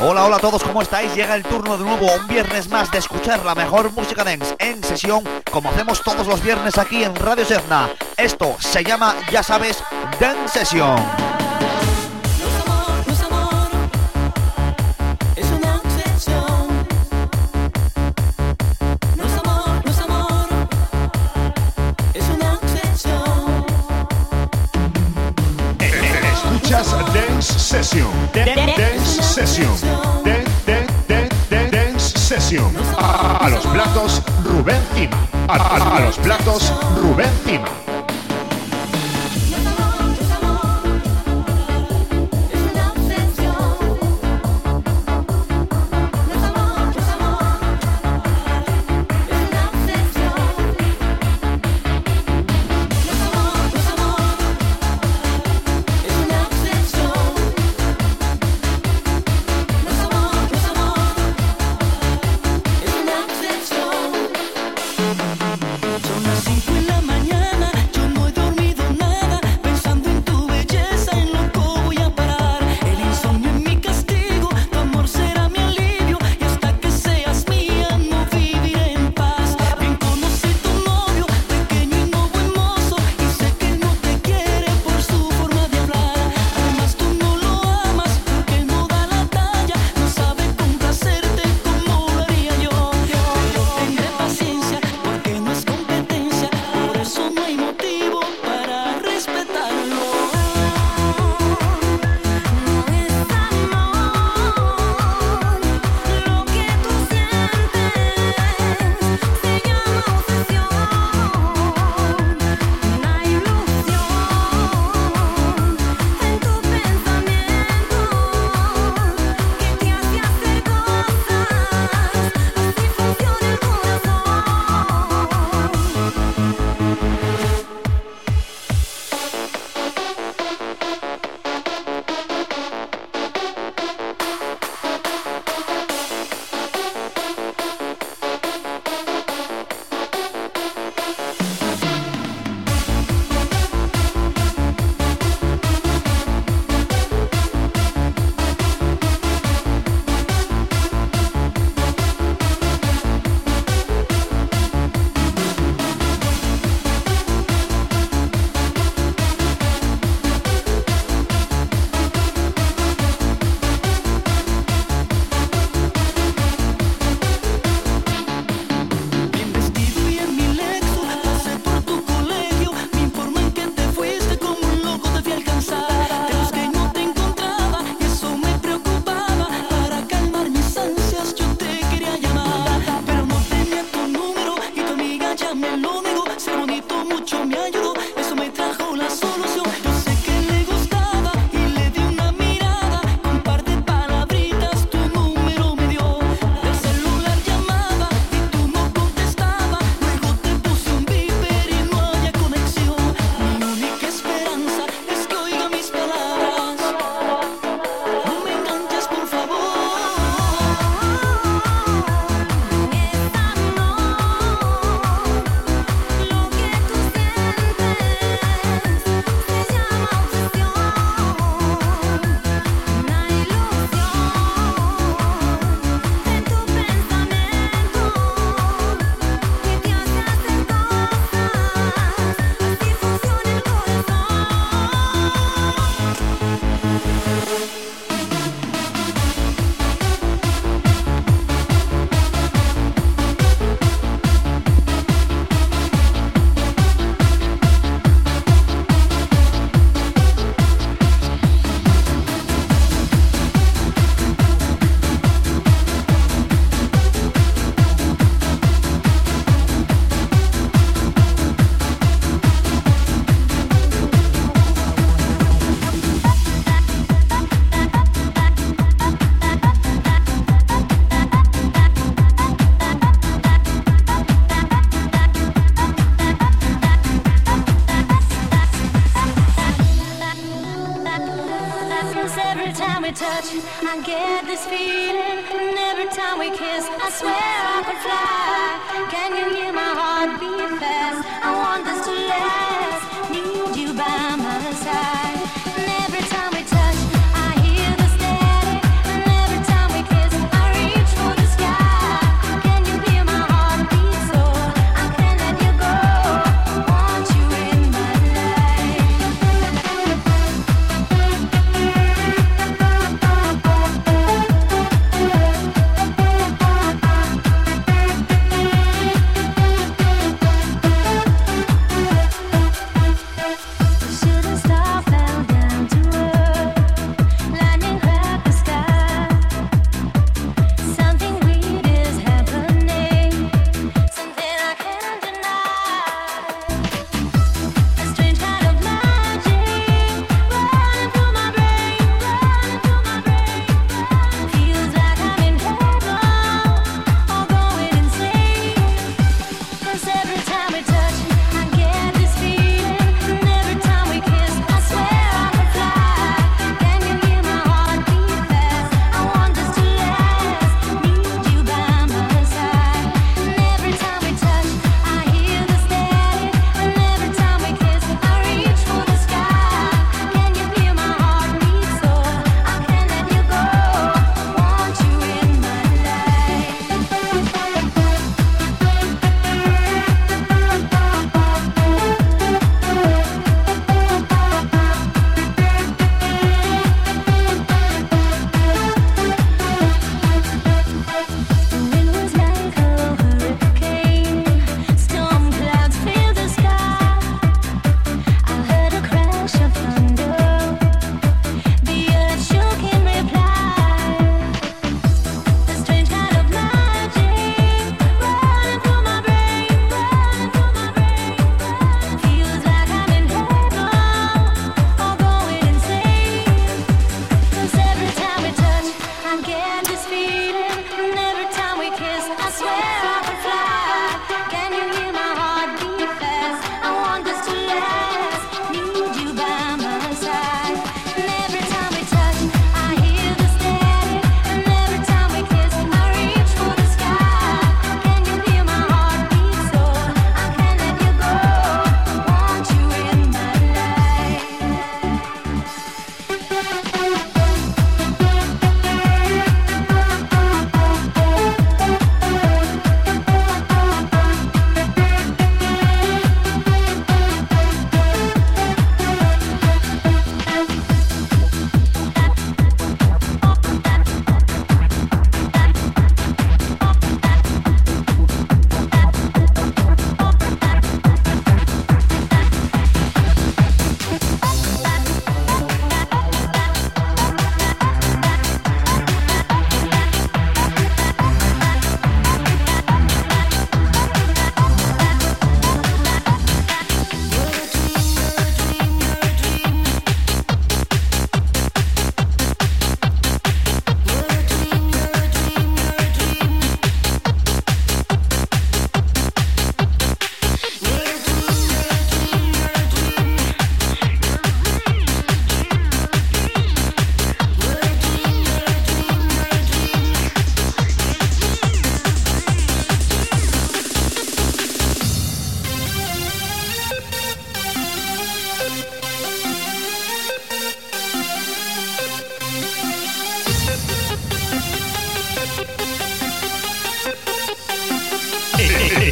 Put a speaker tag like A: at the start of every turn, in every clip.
A: Hola, hola a todos, ¿cómo estáis? Llega el turno de nuevo, un viernes más de escuchar la mejor música dance en sesión, como hacemos todos los viernes aquí en Radio Serna. Esto se llama, ya sabes, Dance Session.
B: Dance Session. Dance Session. A los platos Rubén Cima. A los platos Rubén Cima.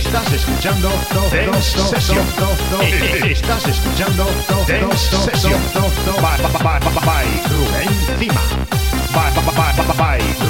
C: Estás escuchando Estás escuchando Dance Bye, bye, bye, bye, bye, Bye, bye, bye, bye, bye,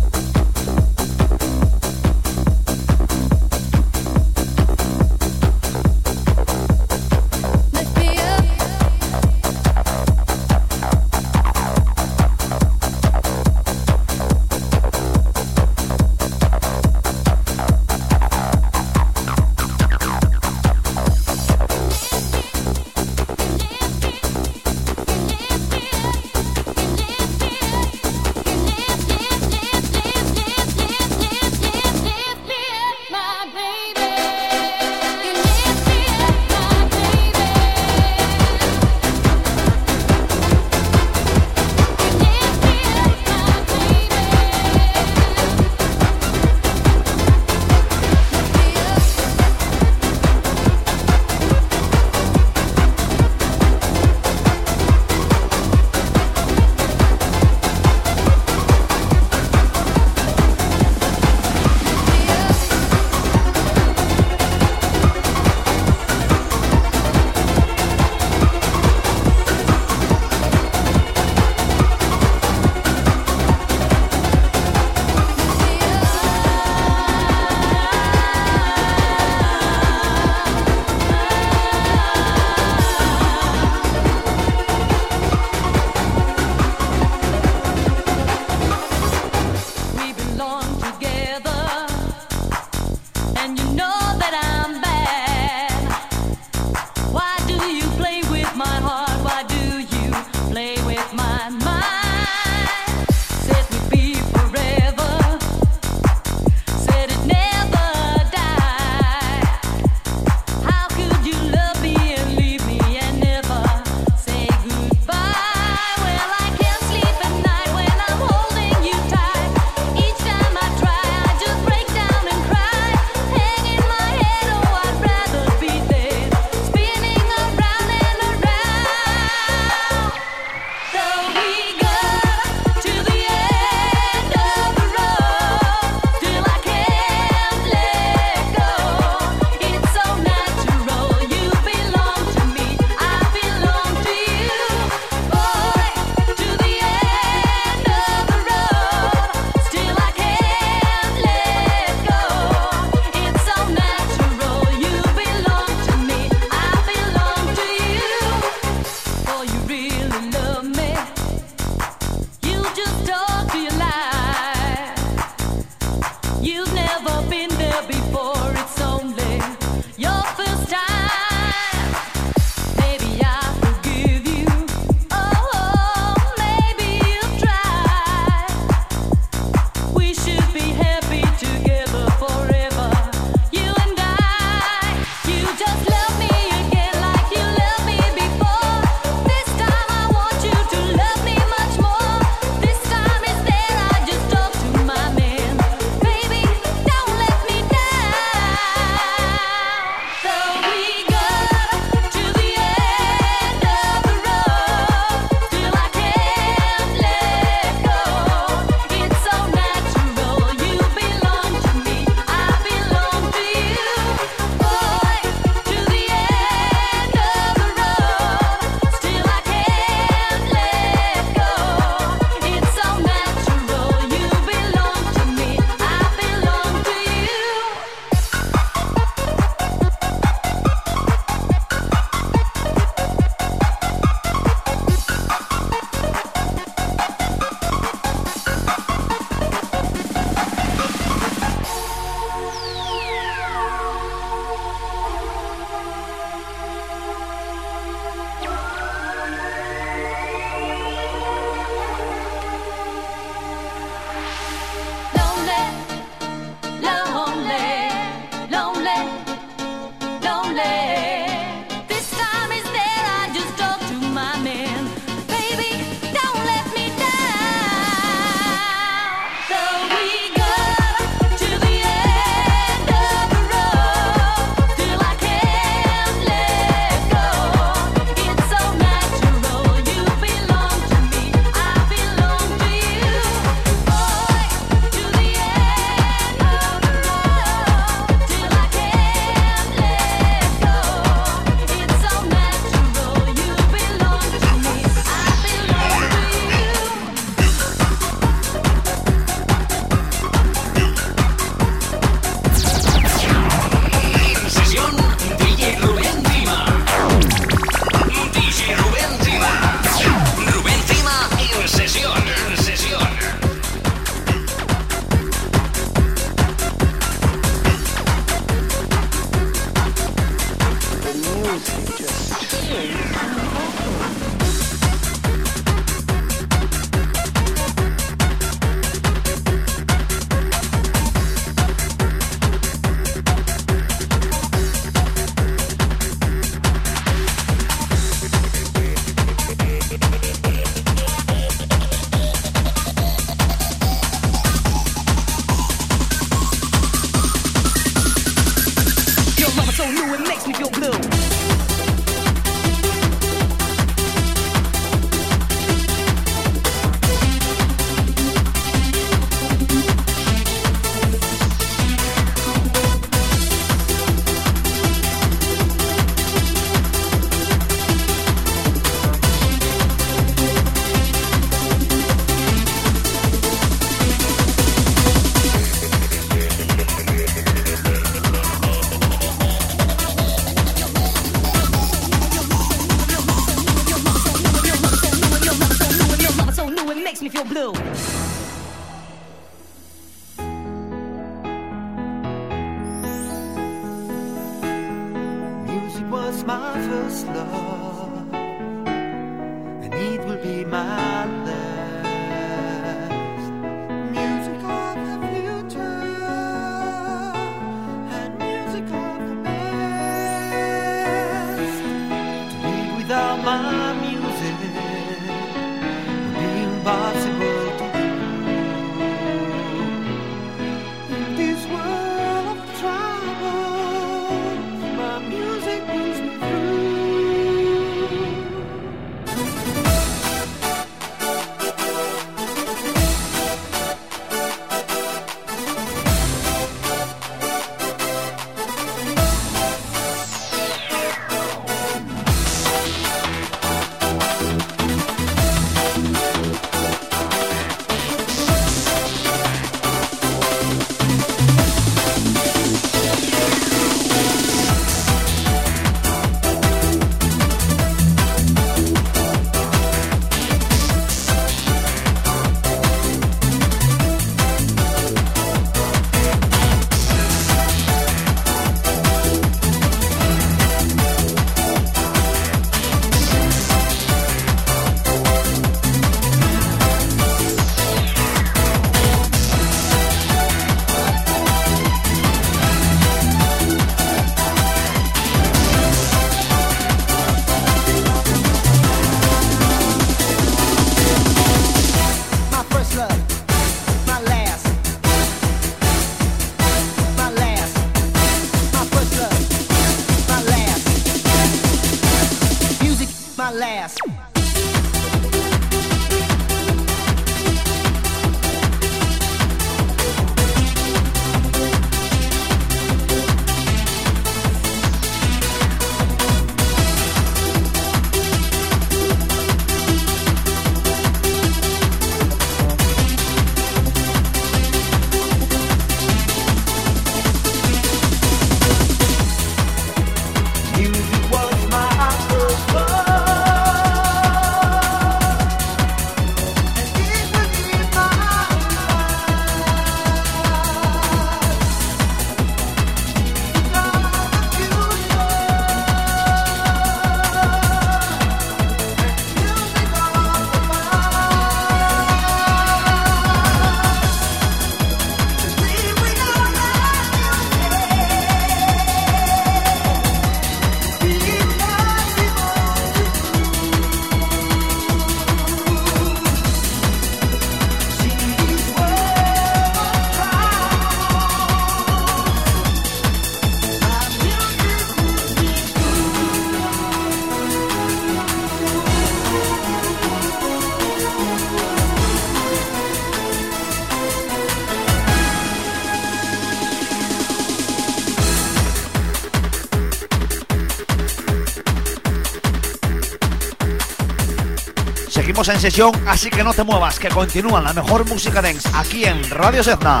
A: en sesión, así que no te muevas, que continúa la mejor música dance aquí en Radio Serna.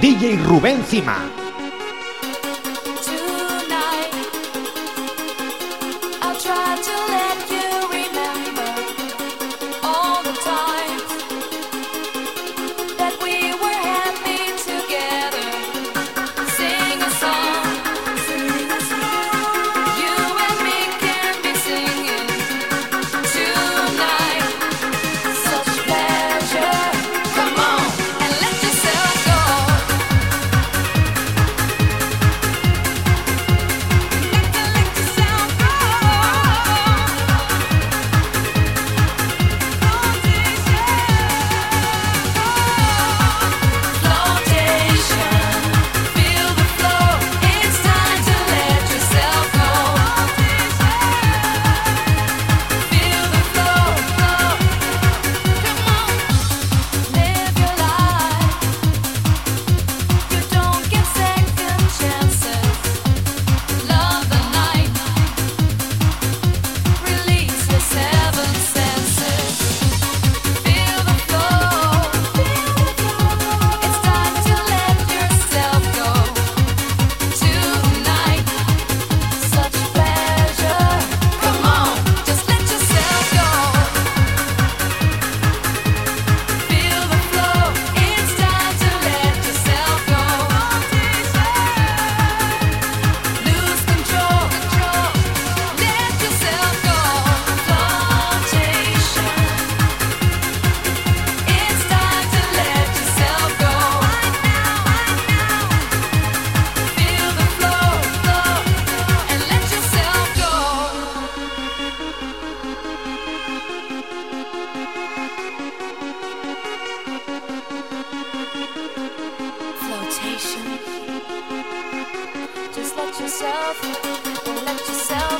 C: DJ Rubén Cima.
D: let yourself.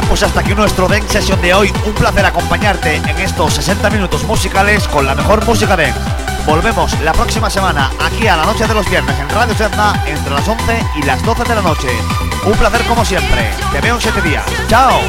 A: Hasta aquí nuestro Dance Session de hoy. Un placer acompañarte en estos 60 minutos musicales con la mejor música Dance. Volvemos la próxima semana aquí a la noche de los viernes en Radio Serna entre las 11 y las 12 de la noche. Un placer como siempre. Te veo en 7 días. ¡Chao!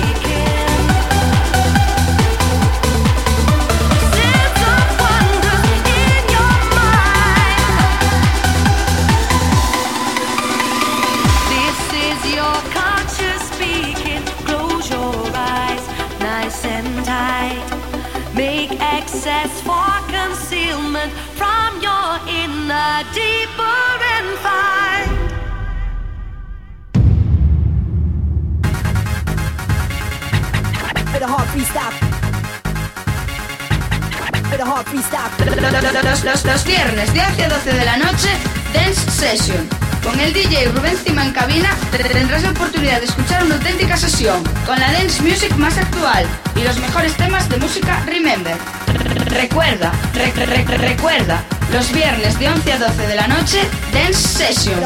D: Concealment from your inner deeper and find.
E: The heart freestyle. The heart freestyle.
F: Los, los, los viernes de 11 a 12 de la noche, Dance Session. Con el DJ Rubén Cima en cabina tendrás la oportunidad de escuchar una auténtica sesión con la dance music más actual y los mejores temas de música Remember. Recuerda, recuerda, los viernes de 11 a 12 de la noche, Dance Session.